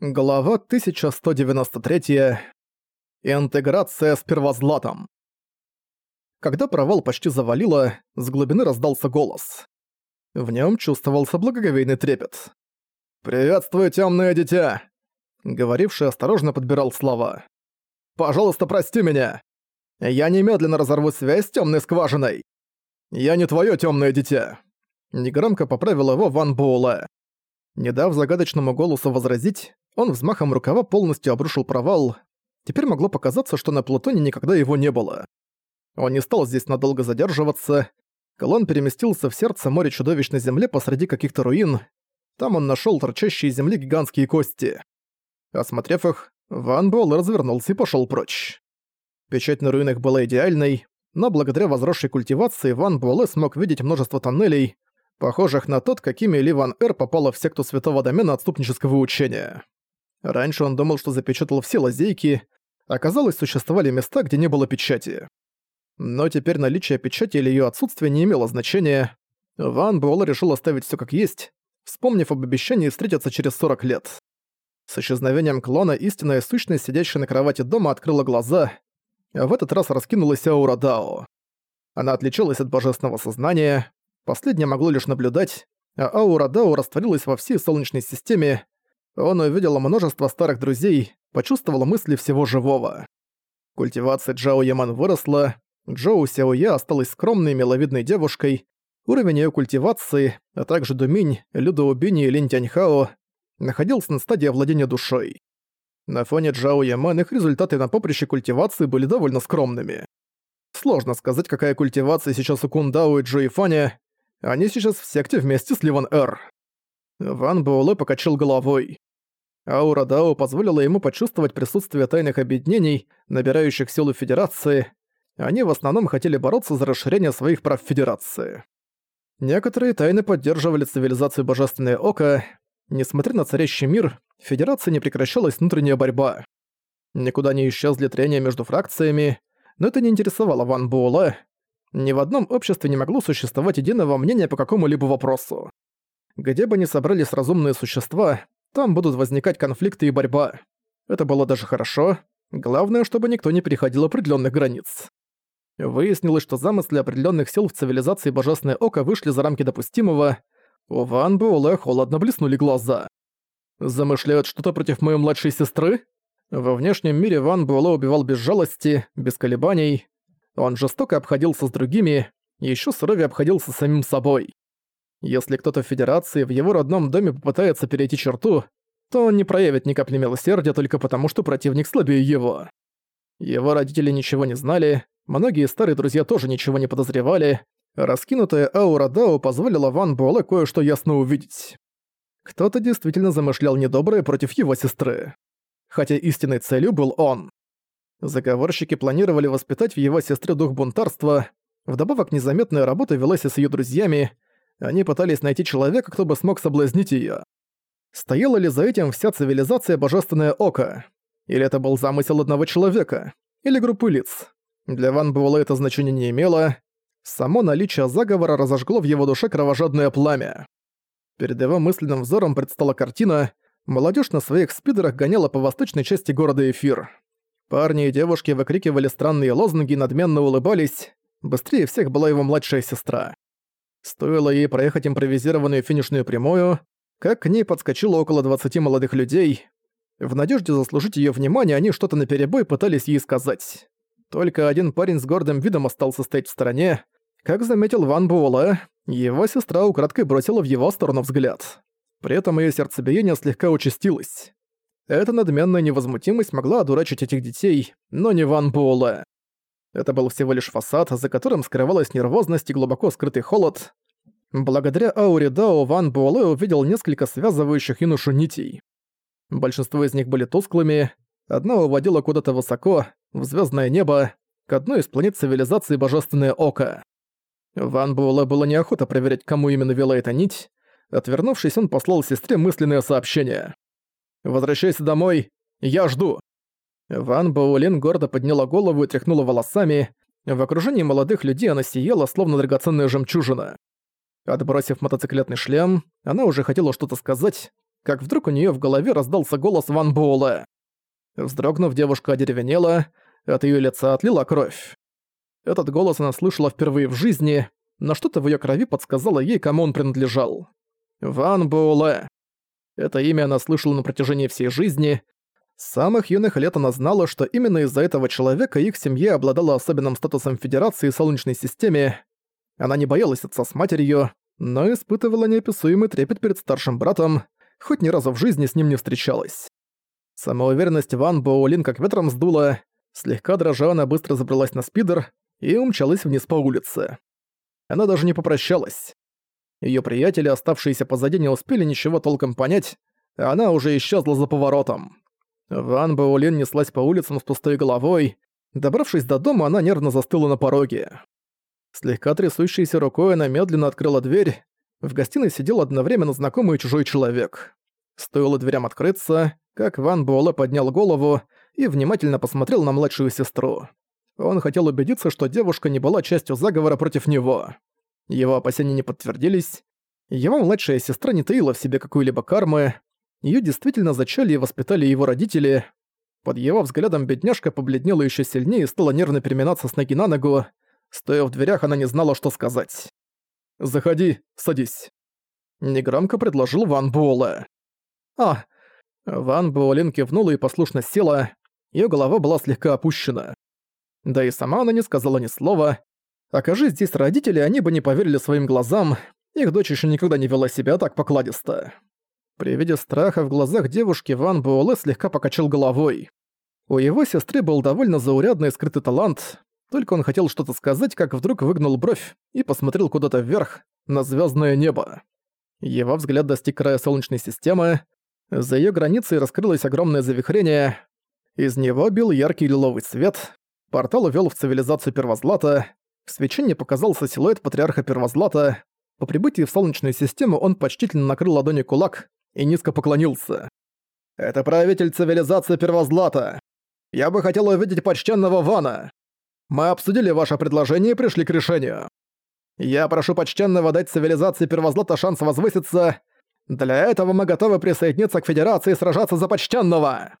Глава 1193. Интеграция с первозлатом. Когда провал почти завалило, с глубины раздался голос. В нем чувствовался благоговейный трепет. «Приветствую, темное дитя!» Говоривший осторожно подбирал слова. «Пожалуйста, прости меня! Я немедленно разорву связь с темной скважиной! Я не твое темное дитя!» Негромко поправил его Ван Буэлэ. Не дав загадочному голосу возразить, он взмахом рукава полностью обрушил провал. Теперь могло показаться, что на Плутоне никогда его не было. Он не стал здесь надолго задерживаться. Колон переместился в сердце моря чудовищной земле посреди каких-то руин. Там он нашел торчащие из земли гигантские кости. Осмотрев их, Ван Буэлл развернулся и пошел прочь. Печать на руинах была идеальной, но благодаря возросшей культивации Ван Буэлэ смог видеть множество тоннелей, похожих на тот, какими Ли Ван Эр попала в секту Святого Домена отступнического учения. Раньше он думал, что запечатал все лазейки, оказалось, существовали места, где не было печати. Но теперь наличие печати или её отсутствие не имело значения. Ван Буэлэ решил оставить всё как есть, вспомнив об обещании встретиться через 40 лет. С исчезновением клона истинная сущность, сидящая на кровати дома, открыла глаза, а в этот раз раскинулась аура Дао. Она отличалась от божественного сознания, последнее могло лишь наблюдать, а аура Дао растворилась во всей Солнечной системе, он увидел множество старых друзей, почувствовал мысли всего живого. Культивация Джао Яман выросла, Джоу Сяоя осталась скромной миловидной девушкой, уровень ее культивации, а также Думинь, Людоубини и Лин Тяньхао находился на стадии владения душой. На фоне Джао Яман их результаты на поприще культивации были довольно скромными. Сложно сказать, какая культивация сейчас у Кундао и Джои Фаня, они сейчас в секте вместе с Ливан Эр. Ван Буэлэ покачал головой. Аура Дао позволила ему почувствовать присутствие тайных объединений, набирающих силу Федерации. Они в основном хотели бороться за расширение своих прав Федерации. Некоторые тайны поддерживали цивилизацию Божественное Око. Несмотря на царящий мир, в Федерации не прекращалась внутренняя борьба. Никуда не исчезли трения между фракциями, но это не интересовало Ван Буэлэ. Ни в одном обществе не могло существовать единого мнения по какому-либо вопросу. Где бы ни собрались разумные существа, там будут возникать конфликты и борьба. Это было даже хорошо. Главное, чтобы никто не переходил определенных границ. Выяснилось, что замыслы определенных сил в цивилизации Божественное Око вышли за рамки допустимого. У Ван Буэлэ холодно блеснули глаза. «Замышляют что-то против моей младшей сестры?» Во внешнем мире Ван Буэлэ убивал без жалости, без колебаний. Он жестоко обходился с другими, еще суровее обходился с самим собой. Если кто-то в Федерации в его родном доме попытается перейти черту, то он не проявит ни капли милосердия только потому, что противник слабее его. Его родители ничего не знали, многие старые друзья тоже ничего не подозревали, раскинутая аура Дао позволила Ван Буэлэ кое-что ясно увидеть. Кто-то действительно замышлял недоброе против его сестры. Хотя истинной целью был он. Заговорщики планировали воспитать в его сестре дух бунтарства, вдобавок незаметная работа велась и с ее друзьями, они пытались найти человека, кто бы смог соблазнить её. Стояла ли за этим вся цивилизация Божественное Око? Или это был замысел одного человека? Или группы лиц? Для Ван Буэлэ это значение не имело. Само наличие заговора разожгло в его душе кровожадное пламя. Перед его мысленным взором предстала картина Молодежь на своих спидерах гоняла по восточной части города Эфир. Парни и девушки выкрикивали странные лозунги и надменно улыбались. Быстрее всех была его младшая сестра. Стоило ей проехать импровизированную финишную прямую, как к ней подскочило около 20 молодых людей. В надежде заслужить ее внимание, они что-то наперебой пытались ей сказать. Только один парень с гордым видом остался стоять в стороне. Как заметил Ван Буэлэ, его сестра украдкой бросила в его сторону взгляд. При этом ее сердцебиение слегка участилось. Эта надменная невозмутимость могла одурачить этих детей, но не Ван Буэлэ. Это был всего лишь фасад, за которым скрывалась нервозность и глубоко скрытый холод. Благодаря ауре Дао Ван Буэлэ увидел несколько связывающих юношу нитей. Большинство из них были тусклыми, одна уводила куда-то высоко, в звездное небо, к одной из планет цивилизации Божественное Око. Ван Буэлэ было неохота проверять, кому именно вела эта нить. Отвернувшись, он послал сестре мысленное сообщение. «Возвращайся домой, я жду!» Ван Баулин гордо подняла голову и тряхнула волосами. В окружении молодых людей она сияла, словно драгоценная жемчужина. Отбросив мотоциклетный шлем, она уже хотела что-то сказать, как вдруг у нее в голове раздался голос Ван Буэлэ. Вздрогнув, девушка одеревенела, от ее лица отлила кровь. Этот голос она слышала впервые в жизни, но что-то в ее крови подсказало ей, кому он принадлежал. Ван Буэлэ. Это имя она слышала на протяжении всей жизни. С самых юных лет она знала, что именно из-за этого человека их семья обладала особенным статусом Федерации Солнечной системе. Она не боялась отца с матерью, но испытывала неописуемый трепет перед старшим братом, хоть ни разу в жизни с ним не встречалась. Самоуверенность Ван Боулин как ветром сдула, слегка дрожа она быстро забралась на спидер и умчалась вниз по улице. Она даже не попрощалась. Её приятели, оставшиеся позади, не успели ничего толком понять, а она уже исчезла за поворотом. Ван Боулин неслась по улицам с пустой головой. Добравшись до дома, она нервно застыла на пороге. Слегка трясущейся рукой она медленно открыла дверь. В гостиной сидел одновременно знакомый и чужой человек. Стоило дверям открыться, как Ван Буэлэ поднял голову и внимательно посмотрел на младшую сестру. Он хотел убедиться, что девушка не была частью заговора против него. Его опасения не подтвердились. Его младшая сестра не таила в себе какой-либо кармы. Её действительно зачали и воспитали его родители. Под его взглядом бедняжка побледнела ещё сильнее и стала нервно переминаться с ноги на ногу. Стоя в дверях, она не знала, что сказать. «Заходи, садись». Негромко предложил Ван Буэлэ. «А». Ван Буэлин кивнула и послушно села. Её голова была слегка опущена. Да и сама она не сказала ни слова. Окажись здесь родители, они бы не поверили своим глазам. Их дочь ещё никогда не вела себя так покладисто. При виде страха в глазах девушки Ван Буэлэ слегка покачал головой. У его сестры был довольно заурядный скрытый талант, только он хотел что-то сказать, как вдруг выгнул бровь и посмотрел куда-то вверх, на звездное небо. Его взгляд достиг края Солнечной системы. За ее границей раскрылось огромное завихрение. Из него бил яркий лиловый свет. Портал увел в цивилизацию Первозлата. В свечении показался силуэт патриарха Первозлата. По прибытии в Солнечную систему он почтительно накрыл ладони кулак и низко поклонился. «Это правитель цивилизации Первозлата. Я бы хотел увидеть почтенного Вана. Мы обсудили ваше предложение и пришли к решению. Я прошу почтенного дать цивилизации Первозлата шанс возвыситься. Для этого мы готовы присоединиться к Федерации и сражаться за почтенного!»